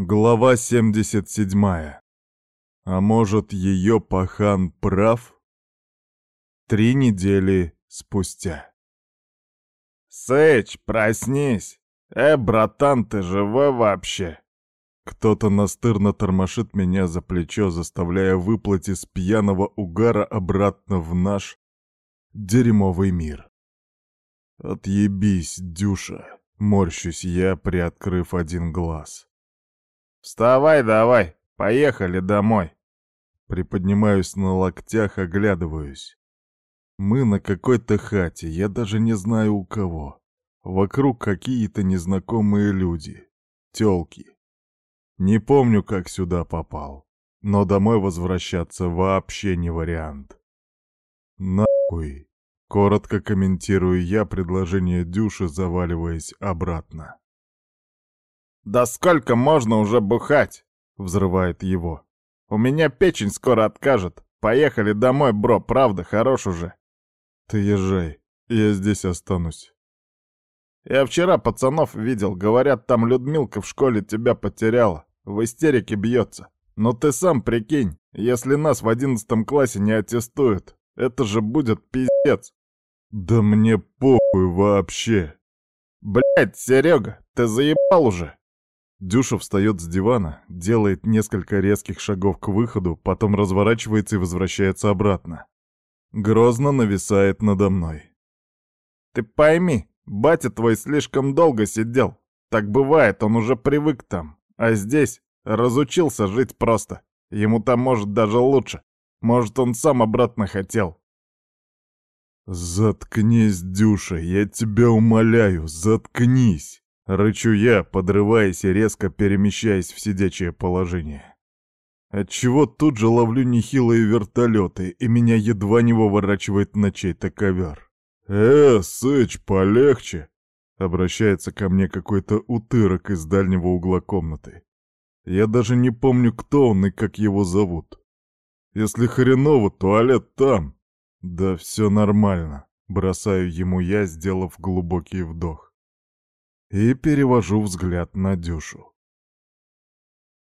Глава 77. А может, ее пахан прав? Три недели спустя. «Сэч, проснись! Э, братан, ты живой вообще?» Кто-то настырно тормошит меня за плечо, заставляя выплыть из пьяного угара обратно в наш дерьмовый мир. Отъебись, Дюша, морщусь я, приоткрыв один глаз. «Вставай давай, поехали домой!» Приподнимаюсь на локтях, оглядываюсь. Мы на какой-то хате, я даже не знаю у кого. Вокруг какие-то незнакомые люди. Тёлки. Не помню, как сюда попал. Но домой возвращаться вообще не вариант. Нахуй. Коротко комментирую я предложение Дюши, заваливаясь обратно. «Да сколько можно уже бухать?» — взрывает его. «У меня печень скоро откажет. Поехали домой, бро, правда, хорош уже». «Ты езжай, я здесь останусь». «Я вчера пацанов видел, говорят, там Людмилка в школе тебя потеряла, в истерике бьется. Но ты сам прикинь, если нас в одиннадцатом классе не аттестуют, это же будет пиздец». «Да мне похуй вообще!» «Блядь, Серега, ты заебал уже!» Дюша встает с дивана, делает несколько резких шагов к выходу, потом разворачивается и возвращается обратно. Грозно нависает надо мной. «Ты пойми, батя твой слишком долго сидел. Так бывает, он уже привык там. А здесь разучился жить просто. Ему там, может, даже лучше. Может, он сам обратно хотел». «Заткнись, Дюша, я тебя умоляю, заткнись!» Рычу я, подрываясь и резко перемещаясь в сидячее положение. Отчего тут же ловлю нехилые вертолеты, и меня едва не выворачивает на чей-то ковер. «Э, Сэч, полегче!» Обращается ко мне какой-то утырок из дальнего угла комнаты. Я даже не помню, кто он и как его зовут. Если хреново, туалет там. Да все нормально, бросаю ему я, сделав глубокий вдох и перевожу взгляд на Дюшу.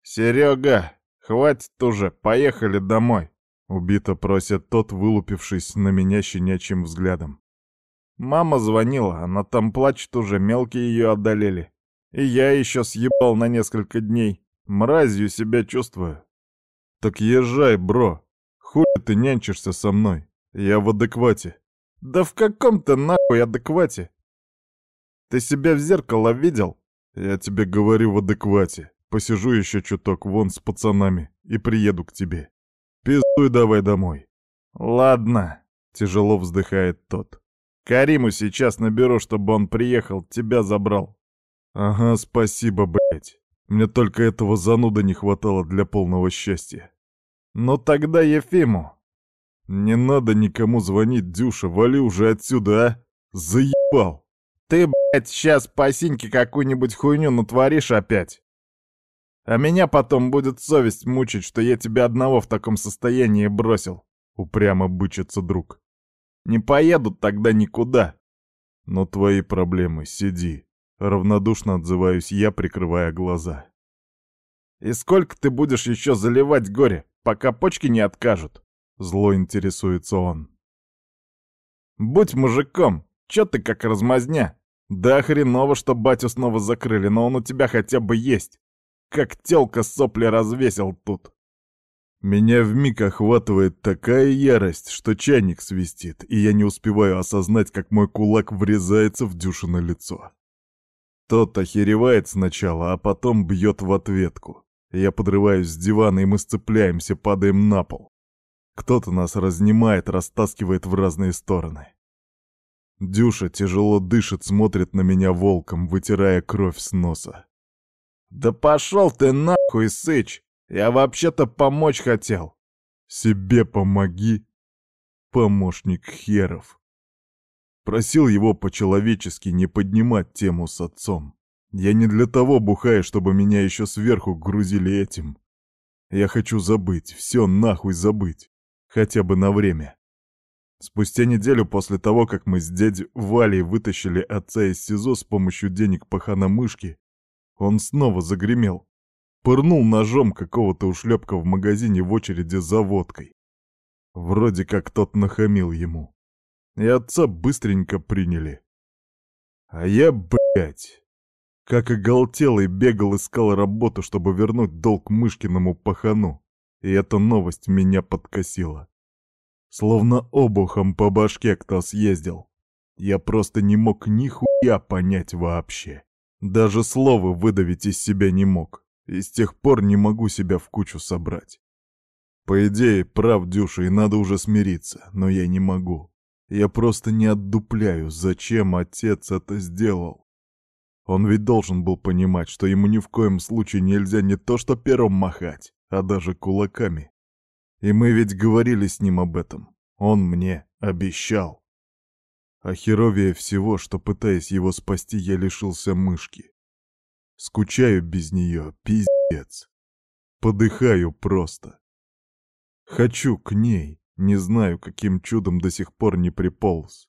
«Серега, хватит уже, поехали домой!» — убито просит тот, вылупившись на меня щенячьим взглядом. «Мама звонила, она там плачет уже, мелкие ее одолели. И я еще съебал на несколько дней. Мразью себя чувствую». «Так езжай, бро. Хули ты нянчишься со мной? Я в адеквате». «Да в каком-то нахуй адеквате? Ты себя в зеркало видел? Я тебе говорю в адеквате. Посижу еще чуток вон с пацанами и приеду к тебе. Пиздуй давай домой. Ладно, тяжело вздыхает тот. Кариму сейчас наберу, чтобы он приехал, тебя забрал. Ага, спасибо, блять. Мне только этого зануда не хватало для полного счастья. Ну тогда Ефиму. Не надо никому звонить, Дюша, вали уже отсюда, а? Заебал. Ты, блядь, сейчас по синьке какую-нибудь хуйню натворишь опять. А меня потом будет совесть мучить, что я тебя одного в таком состоянии бросил. Упрямо бычится друг. Не поедут тогда никуда. Но твои проблемы, сиди. Равнодушно отзываюсь я, прикрывая глаза. И сколько ты будешь еще заливать горе, пока почки не откажут? Зло интересуется он. Будь мужиком, Чё ты как размазня? Да хреново, что батю снова закрыли, но он у тебя хотя бы есть. Как тёлка сопли развесил тут. Меня вмиг охватывает такая ярость, что чайник свистит, и я не успеваю осознать, как мой кулак врезается в Дюшино лицо. Тот охеревает сначала, а потом бьет в ответку. Я подрываюсь с дивана, и мы сцепляемся, падаем на пол. Кто-то нас разнимает, растаскивает в разные стороны. Дюша тяжело дышит, смотрит на меня волком, вытирая кровь с носа. «Да пошел ты нахуй, сыч! Я вообще-то помочь хотел!» «Себе помоги, помощник херов!» Просил его по-человечески не поднимать тему с отцом. Я не для того бухаю, чтобы меня еще сверху грузили этим. Я хочу забыть, все нахуй забыть. Хотя бы на время. Спустя неделю после того, как мы с дядей Валей вытащили отца из СИЗО с помощью денег пахана мышки, он снова загремел. пырнул ножом какого-то ушлепка в магазине в очереди за водкой. Вроде как тот нахамил ему. И отца быстренько приняли. А я, блядь, как оголтелый бегал искал работу, чтобы вернуть долг Мышкиному пахану. И эта новость меня подкосила. Словно обухом по башке кто съездил. Я просто не мог нихуя понять вообще. Даже слова выдавить из себя не мог. И с тех пор не могу себя в кучу собрать. По идее, прав Дюша, и надо уже смириться, но я не могу. Я просто не отдупляю, зачем отец это сделал. Он ведь должен был понимать, что ему ни в коем случае нельзя не то что пером махать, а даже кулаками. И мы ведь говорили с ним об этом. Он мне обещал. А херовее всего, что, пытаясь его спасти, я лишился мышки. Скучаю без нее, пиздец. Подыхаю просто. Хочу к ней, не знаю, каким чудом до сих пор не приполз.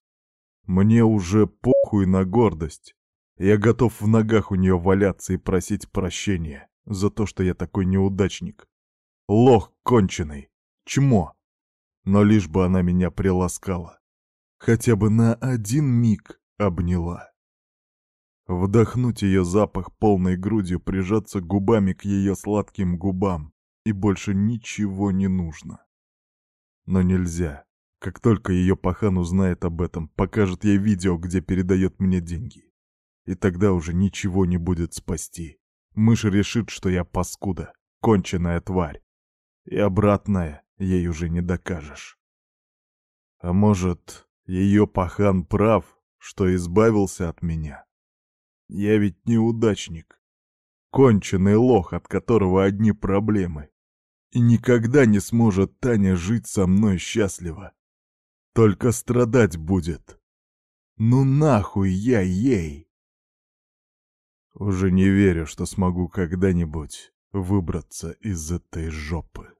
Мне уже похуй на гордость. Я готов в ногах у нее валяться и просить прощения за то, что я такой неудачник. Лох конченый, чмо. Но лишь бы она меня приласкала. Хотя бы на один миг обняла. Вдохнуть ее запах полной грудью, прижаться губами к ее сладким губам, и больше ничего не нужно. Но нельзя. Как только ее пахан узнает об этом, покажет ей видео, где передает мне деньги. И тогда уже ничего не будет спасти. Мышь решит, что я паскуда, конченая тварь. И обратное ей уже не докажешь. А может, ее пахан прав, что избавился от меня? Я ведь неудачник. Конченый лох, от которого одни проблемы. И никогда не сможет Таня жить со мной счастливо. Только страдать будет. Ну нахуй я ей! Уже не верю, что смогу когда-нибудь выбраться из этой жопы.